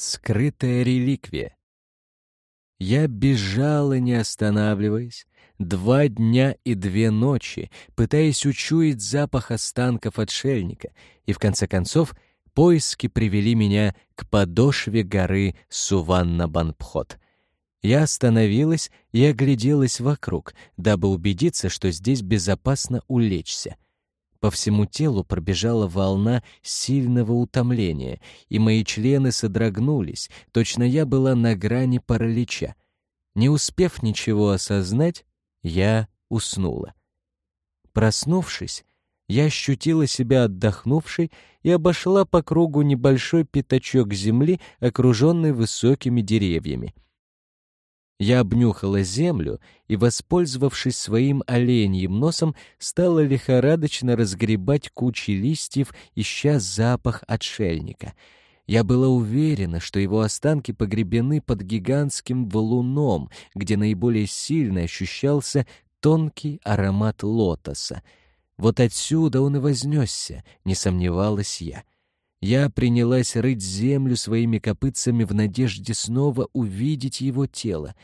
Скрытая реликвия. Я бежала, не останавливаясь, два дня и две ночи, пытаясь учуять запах останков отшельника, и в конце концов поиски привели меня к подошве горы Суванна-Банпхот. Я остановилась и огляделась вокруг, дабы убедиться, что здесь безопасно улечься — по всему телу пробежала волна сильного утомления, и мои члены содрогнулись, точно я была на грани паралича. Не успев ничего осознать, я уснула. Проснувшись, я ощутила себя отдохнувшей и обошла по кругу небольшой пятачок земли, окруженный высокими деревьями — я обнюхала землю и, воспользовавшись своим оленьим носом, стала лихорадочно разгребать кучи листьев, ища запах отшельника. Я была уверена, что его останки погребены под гигантским валуном, где наиболее сильно ощущался тонкий аромат лотоса. Вот отсюда он и вознесся, не сомневалась я. Я принялась рыть землю своими копытцами в надежде снова увидеть его тело.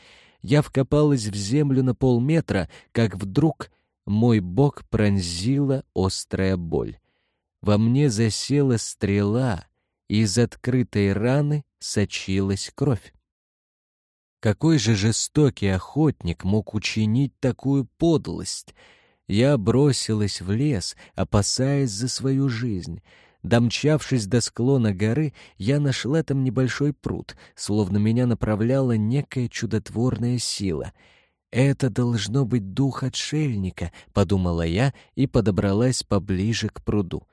Я вкопалась в землю на полметра, как вдруг мой бок пронзила острая боль. Во мне засела стрела, и из открытой раны сочилась кровь. Какой же жестокий охотник мог учинить такую подлость? Я бросилась в лес, опасаясь за свою жизнь — Домчавшись до склона горы, я нашла там небольшой пруд, словно меня направляла некая чудотворная сила. «Это должно быть дух отшельника», — подумала я и подобралась поближе к пруду.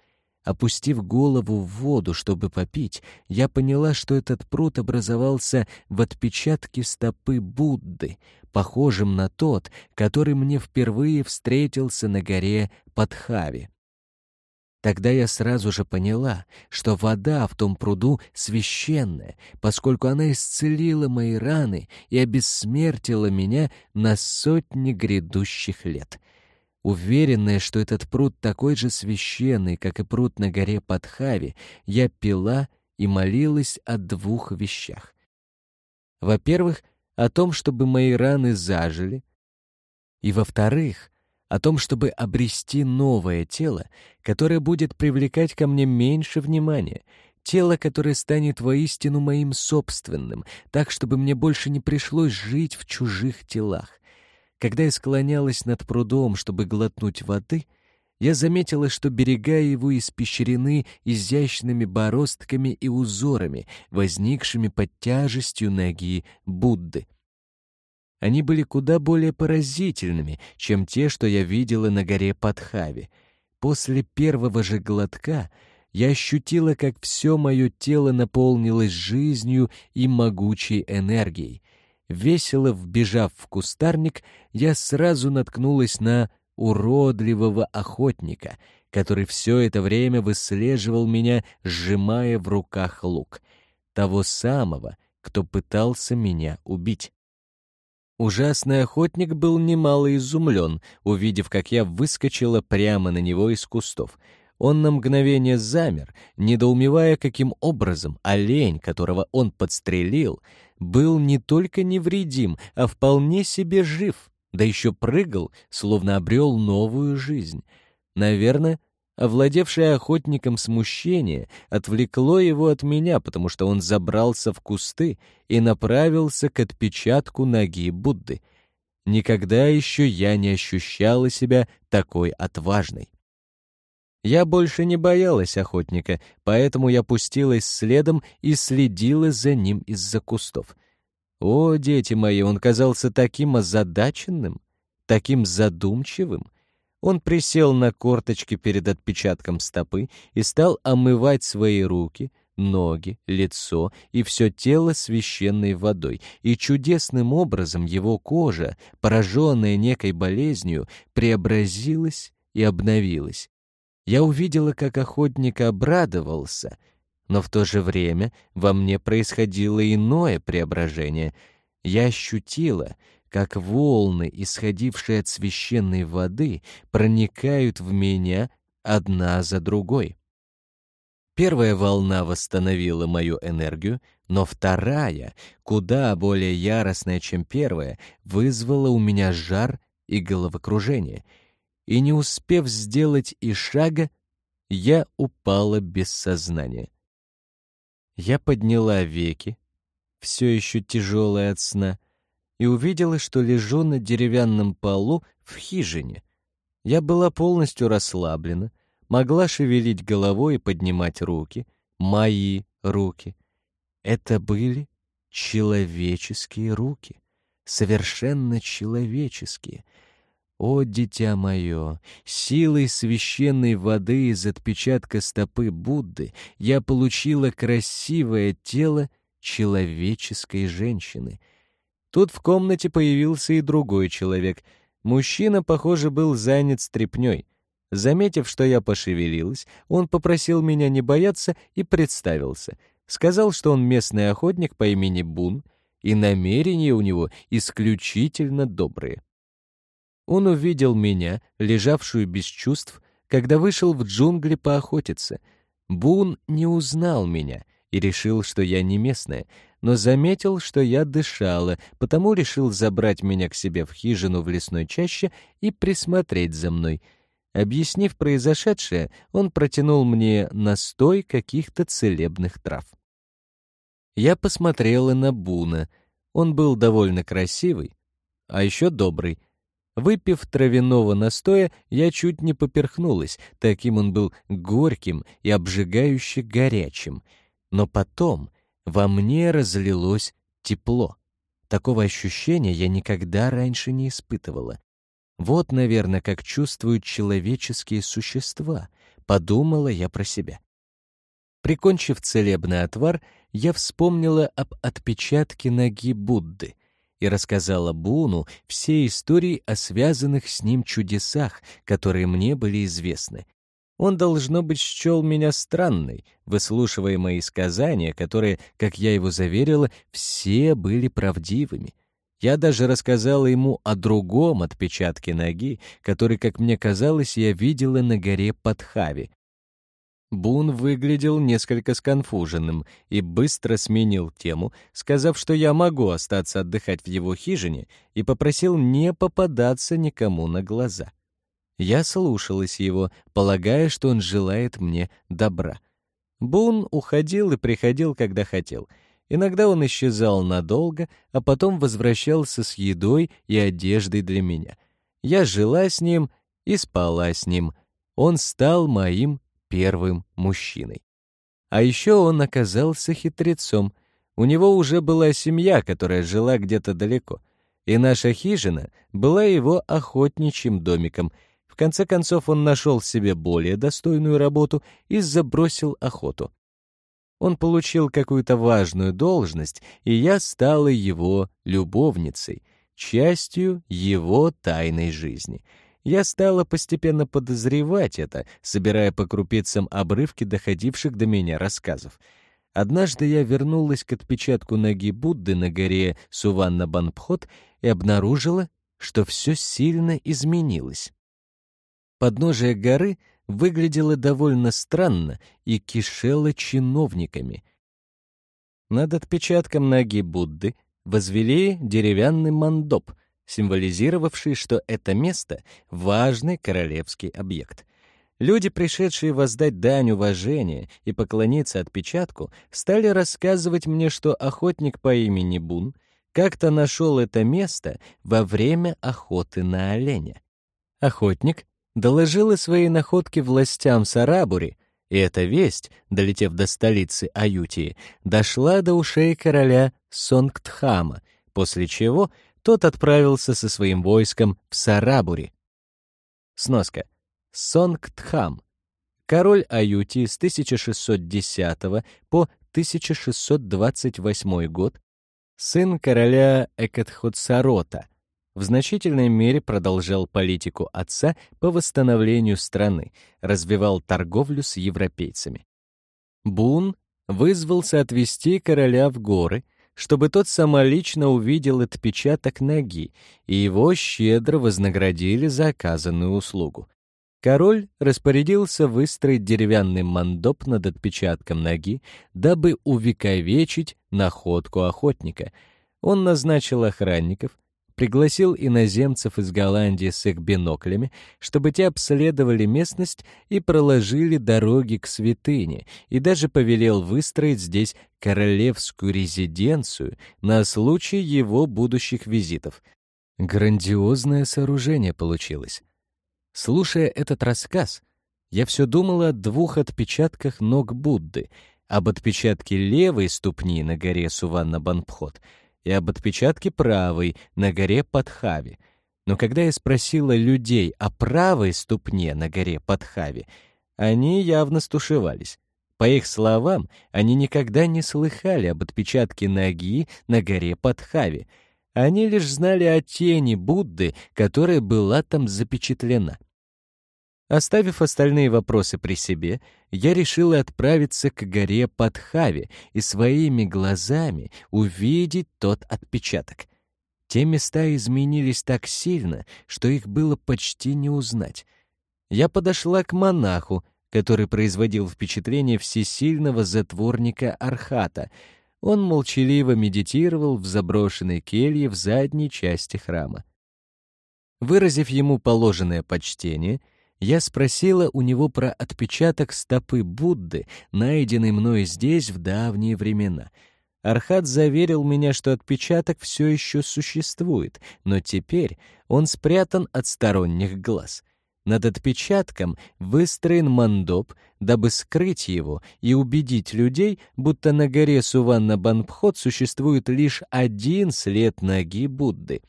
Опустив голову в воду, чтобы попить, я поняла, что этот пруд образовался в отпечатке стопы Будды, похожем на тот, который мне впервые встретился на горе Падхави. Тогда я сразу же поняла, что вода в том пруду священная, поскольку она исцелила мои раны и обессмертила меня на сотни грядущих лет. Уверенная, что этот пруд такой же священный, как и пруд на горе Падхави, я пила и молилась о двух вещах. Во-первых, о том, чтобы мои раны зажили, и, во-вторых, о том, чтобы обрести новое тело, которое будет привлекать ко мне меньше внимания, тело, которое станет воистину моим собственным, так, чтобы мне больше не пришлось жить в чужих телах. Когда я склонялась над прудом, чтобы глотнуть воды, я заметила, что берега его испещрены изящными бороздками и узорами, возникшими под тяжестью ноги Будды — они были куда более поразительными, чем те, что я видела на горе Падхави. После первого же глотка я ощутила, как все мое тело наполнилось жизнью и могучей энергией. Весело вбежав в кустарник, я сразу наткнулась на уродливого охотника, который все это время выслеживал меня, сжимая в руках лук. Того самого, кто пытался меня убить. Ужасный охотник был немало изумлен, увидев, как я выскочила прямо на него из кустов. Он на мгновение замер, недоумевая, каким образом олень, которого он подстрелил, был не только невредим, а вполне себе жив, да еще прыгал, словно обрел новую жизнь. Наверное, Овладевшее охотником смущение отвлекло его от меня, потому что он забрался в кусты и направился к отпечатку ноги Будды. Никогда еще я не ощущала себя такой отважной. Я больше не боялась охотника, поэтому я пустилась следом и следила за ним из-за кустов. О, дети мои, он казался таким озадаченным, таким задумчивым. Он присел на корточки перед отпечатком стопы и стал омывать свои руки, ноги, лицо и все тело священной водой, и чудесным образом его кожа, пораженная некой болезнью, преобразилась и обновилась. Я увидела, как охотник обрадовался, но в то же время во мне происходило иное преображение. Я ощутила, как волны, исходившие от священной воды, проникают в меня одна за другой. Первая волна восстановила мою энергию, но вторая, куда более яростная, чем первая, вызвала у меня жар и головокружение. И не успев сделать и шага, я упала без сознания. Я подняла веки, все еще тяжелая от сна, и увидела, что лежу на деревянном полу в хижине. Я была полностью расслаблена, могла шевелить головой и поднимать руки, мои руки. Это были человеческие руки, совершенно человеческие. О, дитя мое, силой священной воды из отпечатка стопы Будды я получила красивое тело человеческой женщины. Тут в комнате появился и другой человек. Мужчина, похоже, был занят стряпнёй. Заметив, что я пошевелилась, он попросил меня не бояться и представился. Сказал, что он местный охотник по имени Бун, и намерения у него исключительно добрые. Он увидел меня, лежавшую без чувств, когда вышел в джунгли поохотиться. Бун не узнал меня и решил, что я не местная, но заметил, что я дышала, потому решил забрать меня к себе в хижину в лесной чаще и присмотреть за мной — Объяснив произошедшее, он протянул мне настой каких-то целебных трав. Я посмотрела на Буна. Он был довольно красивый, а еще добрый. Выпив травяного настоя, я чуть не поперхнулась, таким он был горьким и обжигающе горячим. Но потом во мне разлилось тепло. Такого ощущения я никогда раньше не испытывала. Вот, наверное, как чувствуют человеческие существа, подумала я про себя. Прикончив целебный отвар, я вспомнила об отпечатке ноги Будды и рассказала Буну все истории о связанных с ним чудесах, которые мне были известны. Он, должно быть, счел меня странной, выслушивая мои сказания, которые, как я его заверила, все были правдивыми. Я даже рассказала ему о другом отпечатке ноги, который, как мне казалось, я видела на горе Падхави. Бун выглядел несколько сконфуженным и быстро сменил тему, сказав, что я могу остаться отдыхать в его хижине, и попросил не попадаться никому на глаза. Я слушалась его, полагая, что он желает мне добра. Бун уходил и приходил, когда хотел — Иногда он исчезал надолго, а потом возвращался с едой и одеждой для меня. Я жила с ним и спала с ним. Он стал моим первым мужчиной. А еще он оказался хитрецом. У него уже была семья, которая жила где-то далеко. И наша хижина была его охотничьим домиком. В конце концов он нашел себе более достойную работу и забросил охоту. Он получил какую-то важную должность, и я стала его любовницей, частью его тайной жизни. Я стала постепенно подозревать это, собирая по крупицам обрывки доходивших до меня рассказов. Однажды я вернулась к отпечатку ноги Будды на горе Суванна-Банпхот и обнаружила, что все сильно изменилось. Подножие горы — выглядело довольно странно и кишело чиновниками. Над отпечатком ноги Будды возвели деревянный мандоп, символизировавший, что это место — важный королевский объект. Люди, пришедшие воздать дань уважения и поклониться отпечатку, стали рассказывать мне, что охотник по имени Бун как-то нашел это место во время охоты на оленя. Охотник доложила свои находки властям Сарабури, и эта весть, долетев до столицы Аютии, дошла до ушей короля Сонгтхама, после чего тот отправился со своим войском в Сарабури. Сноска. Сонгтхам. Король Аютии с 1610 по 1628 год, сын короля Экатхотсарота, в значительной мере продолжал политику отца по восстановлению страны, развивал торговлю с европейцами. Бун вызвался отвезти короля в горы, чтобы тот самолично увидел отпечаток ноги, и его щедро вознаградили за оказанную услугу. Король распорядился выстроить деревянный мандоп над отпечатком ноги, дабы увековечить находку охотника. Он назначил охранников, пригласил иноземцев из Голландии с их биноклями, чтобы те обследовали местность и проложили дороги к святыне, и даже повелел выстроить здесь королевскую резиденцию на случай его будущих визитов. Грандиозное сооружение получилось. Слушая этот рассказ, я все думал о двух отпечатках ног Будды, об отпечатке левой ступни на горе Суванна-Банпхот и об отпечатке правой на горе Падхави. Но когда я спросила людей о правой ступне на горе Падхави, они явно стушевались. По их словам, они никогда не слыхали об отпечатке ноги на горе Падхави — они лишь знали о тени Будды, которая была там запечатлена. Оставив остальные вопросы при себе, я решила отправиться к горе Падхави и своими глазами увидеть тот отпечаток. Те места изменились так сильно, что их было почти не узнать. Я подошла к монаху, который производил впечатление всесильного затворника Архата — он молчаливо медитировал в заброшенной келье в задней части храма. Выразив ему положенное почтение, я спросила у него про отпечаток стопы Будды, найденный мной здесь в давние времена. Архат заверил меня, что отпечаток все еще существует, но теперь он спрятан от сторонних глаз — над отпечатком выстроен мандоп, дабы скрыть его и убедить людей, будто на горе Суванна-Банпхот существует лишь один след ноги Будды.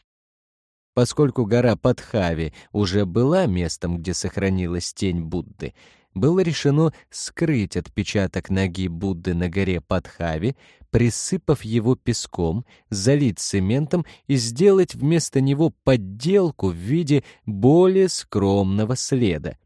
Поскольку гора Падхави уже была местом, где сохранилась тень Будды, было решено скрыть отпечаток ноги Будды на горе Падхави, присыпав его песком, залить цементом и сделать вместо него подделку в виде более скромного следа.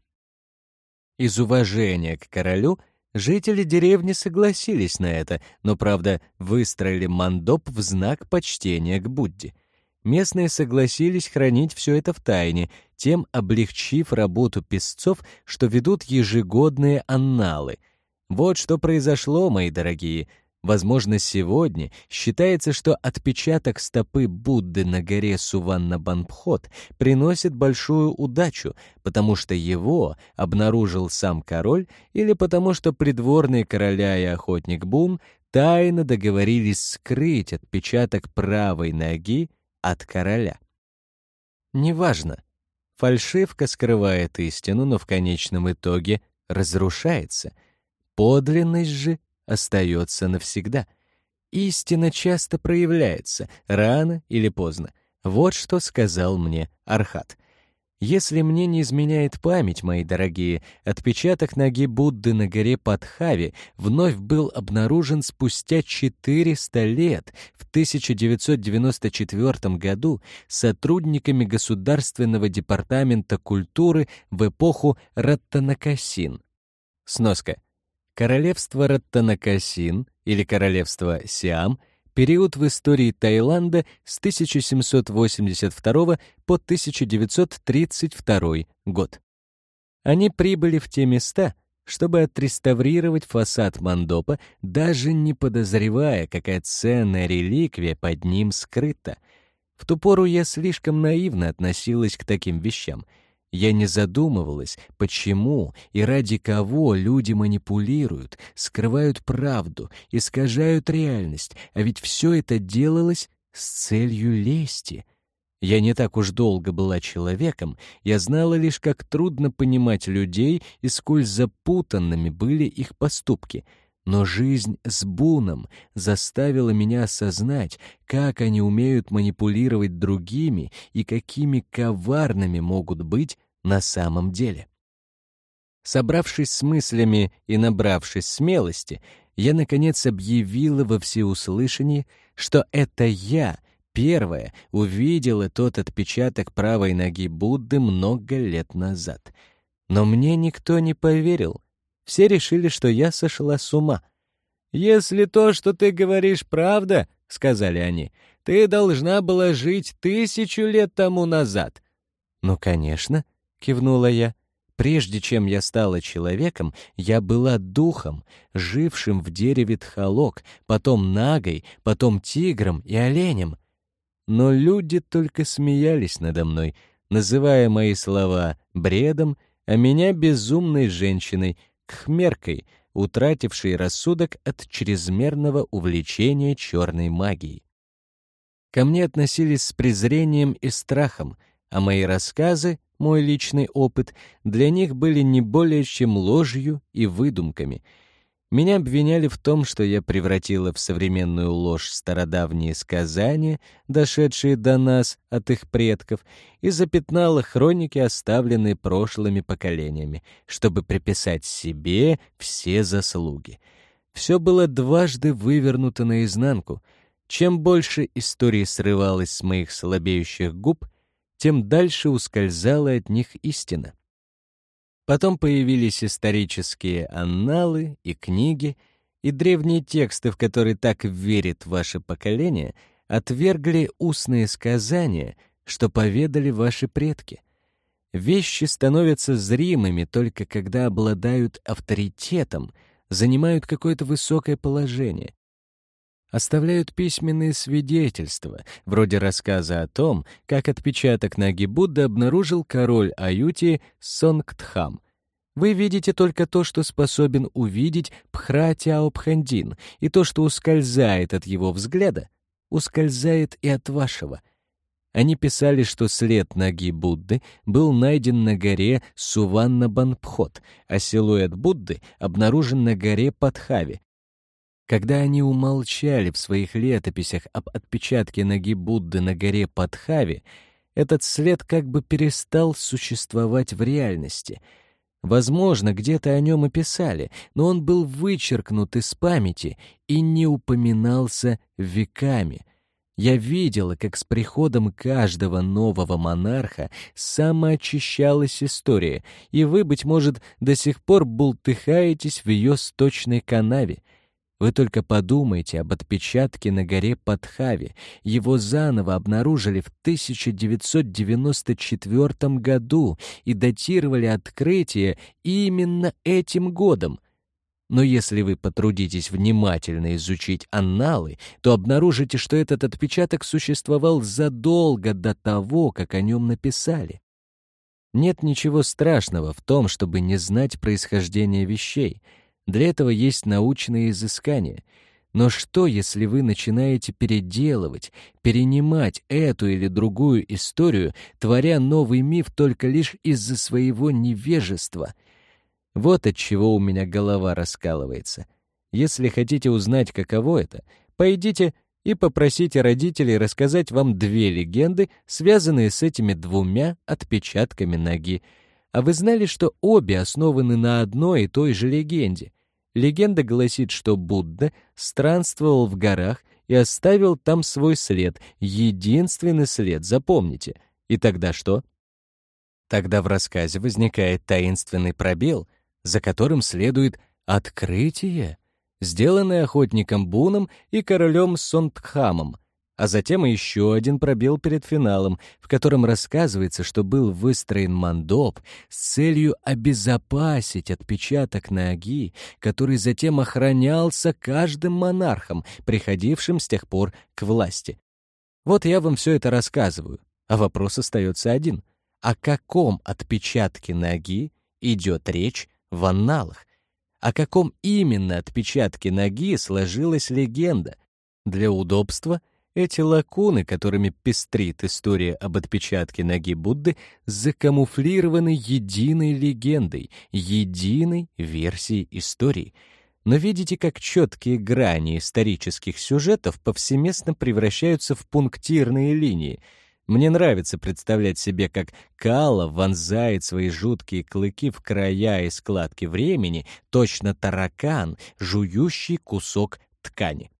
Из уважения к королю жители деревни согласились на это, но, правда, выстроили мандоп в знак почтения к Будде — Местные согласились хранить все это в тайне, тем облегчив работу песцов, что ведут ежегодные анналы. Вот что произошло, мои дорогие. Возможно, сегодня считается, что отпечаток стопы Будды на горе Суванна-Банпхот приносит большую удачу, потому что его обнаружил сам король или потому что придворные короля и охотник Бун тайно договорились скрыть отпечаток правой ноги от короля. Неважно. Фальшивка скрывает истину, но в конечном итоге разрушается. Подлинность же остается навсегда. Истина часто проявляется, рано или поздно. Вот что сказал мне Архат — если мне не изменяет память, мои дорогие, отпечаток ноги Будды на горе Падхави вновь был обнаружен спустя 400 лет, в 1994 году, сотрудниками Государственного департамента культуры в эпоху Раттанакасин. Сноска. Королевство Раттанакасин или Королевство Сиам — период в истории Таиланда с 1782 по 1932 год. Они прибыли в те места, чтобы отреставрировать фасад мандопа, даже не подозревая, какая ценная реликвия под ним скрыта. В ту пору я слишком наивно относилась к таким вещам — я не задумывалась, почему и ради кого люди манипулируют, скрывают правду, искажают реальность, а ведь все это делалось с целью лести. Я не так уж долго была человеком, я знала лишь, как трудно понимать людей и сколь запутанными были их поступки — но жизнь с Буном заставила меня осознать, как они умеют манипулировать другими и какими коварными могут быть на самом деле. Собравшись с мыслями и набравшись смелости, я, наконец, объявила во всеуслышание, что это я, первая, увидела тот отпечаток правой ноги Будды много лет назад. Но мне никто не поверил — все решили, что я сошла с ума. «Если то, что ты говоришь, правда, — сказали они, — ты должна была жить тысячу лет тому назад». «Ну, конечно», — кивнула я. Прежде чем я стала человеком, я была духом, жившим в дереве тхалок, потом нагой, потом тигром и оленем. Но люди только смеялись надо мной, называя мои слова бредом, а меня безумной женщиной, кхмеркой, утратившей рассудок от чрезмерного увлечения черной магией. Ко мне относились с презрением и страхом, а мои рассказы, мой личный опыт, для них были не более чем ложью и выдумками — меня обвиняли в том, что я превратила в современную ложь стародавние сказания, дошедшие до нас от их предков, и запятнала хроники, оставленные прошлыми поколениями, чтобы приписать себе все заслуги. Все было дважды вывернуто наизнанку. Чем больше истории срывалось с моих слабеющих губ, тем дальше ускользала от них истина. Потом появились исторические анналы и книги, и древние тексты, в которые так верит ваше поколение, отвергли устные сказания, что поведали ваши предки. Вещи становятся зримыми только когда обладают авторитетом, занимают какое-то высокое положение. Оставляют письменные свидетельства, вроде рассказа о том, как отпечаток ноги Будды обнаружил король Аютии Сонгтхам. Вы видите только то, что способен увидеть Пхратяопхандин, и то, что ускользает от его взгляда, ускользает и от вашего. Они писали, что след ноги Будды был найден на горе Суванна-Банпхот, а силуэт Будды обнаружен на горе Падхави, когда они умолчали в своих летописях об отпечатке ноги Будды на горе Падхави, этот след как бы перестал существовать в реальности. Возможно, где-то о нем и писали, но он был вычеркнут из памяти и не упоминался веками. Я видела, как с приходом каждого нового монарха самоочищалась история, и вы, быть может, до сих пор бултыхаетесь в ее сточной канаве — вы только подумайте об отпечатке на горе Падхави. Его заново обнаружили в 1994 году и датировали открытие именно этим годом. Но если вы потрудитесь внимательно изучить анналы, то обнаружите, что этот отпечаток существовал задолго до того, как о нем написали. Нет ничего страшного в том, чтобы не знать происхождение вещей — для этого есть научные изыскания. Но что, если вы начинаете переделывать, перенимать эту или другую историю, творя новый миф только лишь из-за своего невежества? Вот от чего у меня голова раскалывается. Если хотите узнать, каково это, пойдите и попросите родителей рассказать вам две легенды, связанные с этими двумя отпечатками ноги. А вы знали, что обе основаны на одной и той же легенде? Легенда гласит, что Будда странствовал в горах и оставил там свой след, единственный след, запомните. И тогда что? Тогда в рассказе возникает таинственный пробел, за которым следует открытие, сделанное охотником Буном и королем Сонтхамом — а затем еще один пробел перед финалом, в котором рассказывается, что был выстроен мандоп с целью обезопасить отпечаток ноги, который затем охранялся каждым монархом, приходившим с тех пор к власти. Вот я вам все это рассказываю, а вопрос остается один. О каком отпечатке ноги идет речь в анналах? О каком именно отпечатке ноги сложилась легенда? Для удобства — эти лакуны, которыми пестрит история об отпечатке ноги Будды, закамуфлированы единой легендой, единой версией истории. Но видите, как четкие грани исторических сюжетов повсеместно превращаются в пунктирные линии. Мне нравится представлять себе, как Кала вонзает свои жуткие клыки в края и складки времени, точно таракан, жующий кусок ткани.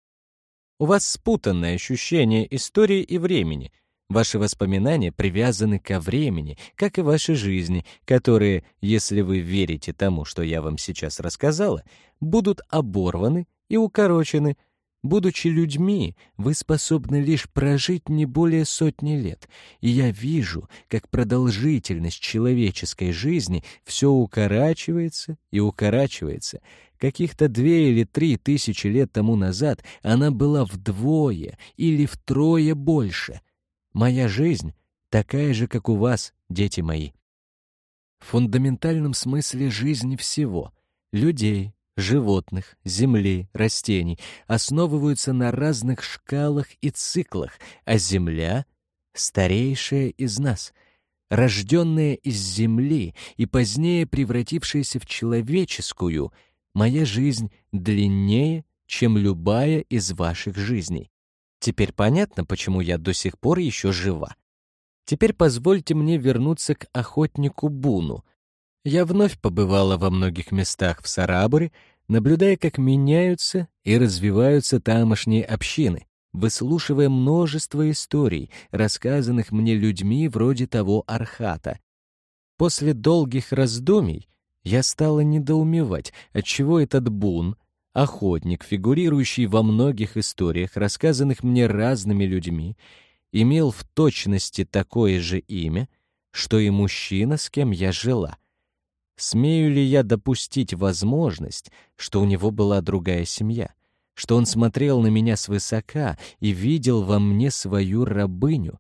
У вас спутанное ощущение истории и времени. Ваши воспоминания привязаны ко времени, как и ваши жизни, которые, если вы верите тому, что я вам сейчас рассказала, будут оборваны и укорочены. Будучи людьми, вы способны лишь прожить не более сотни лет, и я вижу, как продолжительность человеческой жизни все укорачивается и укорачивается. Каких-то две или три тысячи лет тому назад она была вдвое или втрое больше. Моя жизнь такая же, как у вас, дети мои. В фундаментальном смысле жизни всего — людей, животных, земли, растений основываются на разных шкалах и циклах, а Земля — старейшая из нас, рожденная из Земли и позднее превратившаяся в человеческую, моя жизнь длиннее, чем любая из ваших жизней. Теперь понятно, почему я до сих пор еще жива. Теперь позвольте мне вернуться к охотнику Буну — я вновь побывала во многих местах в Сарабуре, наблюдая, как меняются и развиваются тамошние общины, выслушивая множество историй, рассказанных мне людьми вроде того Архата. После долгих раздумий я стала недоумевать, отчего этот бун, охотник, фигурирующий во многих историях, рассказанных мне разными людьми, имел в точности такое же имя, что и мужчина, с кем я жила — Смею ли я допустить возможность, что у него была другая семья, что он смотрел на меня свысока и видел во мне свою рабыню?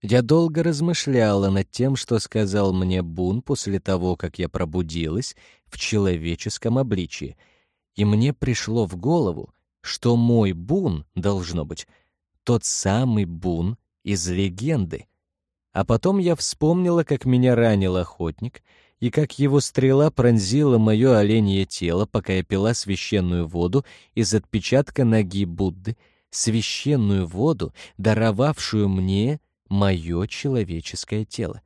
Я долго размышляла над тем, что сказал мне Бун после того, как я пробудилась в человеческом обличии, и мне пришло в голову, что мой Бун, должно быть, тот самый Бун из легенды. А потом я вспомнила, как меня ранил охотник — и как его стрела пронзила мое оленье тело, пока я пила священную воду из отпечатка ноги Будды, священную воду, даровавшую мне мое человеческое тело.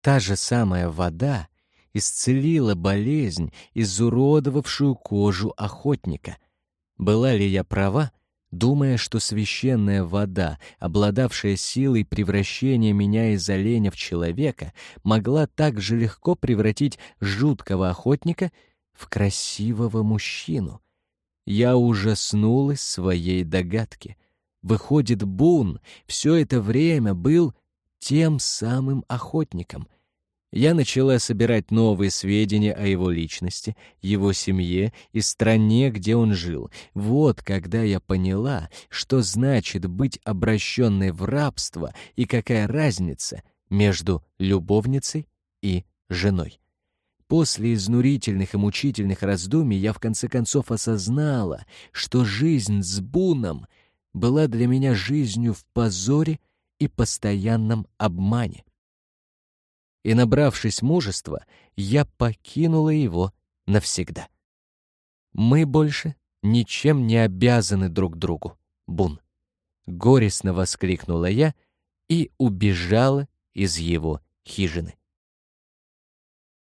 Та же самая вода исцелила болезнь, изуродовавшую кожу охотника. Была ли я права, думая, что священная вода, обладавшая силой превращения меня из оленя в человека, могла так же легко превратить жуткого охотника в красивого мужчину. Я ужаснулась своей догадке. Выходит, Бун все это время был тем самым охотником, я начала собирать новые сведения о его личности, его семье и стране, где он жил. Вот когда я поняла, что значит быть обращенной в рабство и какая разница между любовницей и женой. После изнурительных и мучительных раздумий я в конце концов осознала, что жизнь с Буном была для меня жизнью в позоре и постоянном обмане и, набравшись мужества, я покинула его навсегда. Мы больше ничем не обязаны друг другу, Бун. Горестно воскликнула я и убежала из его хижины.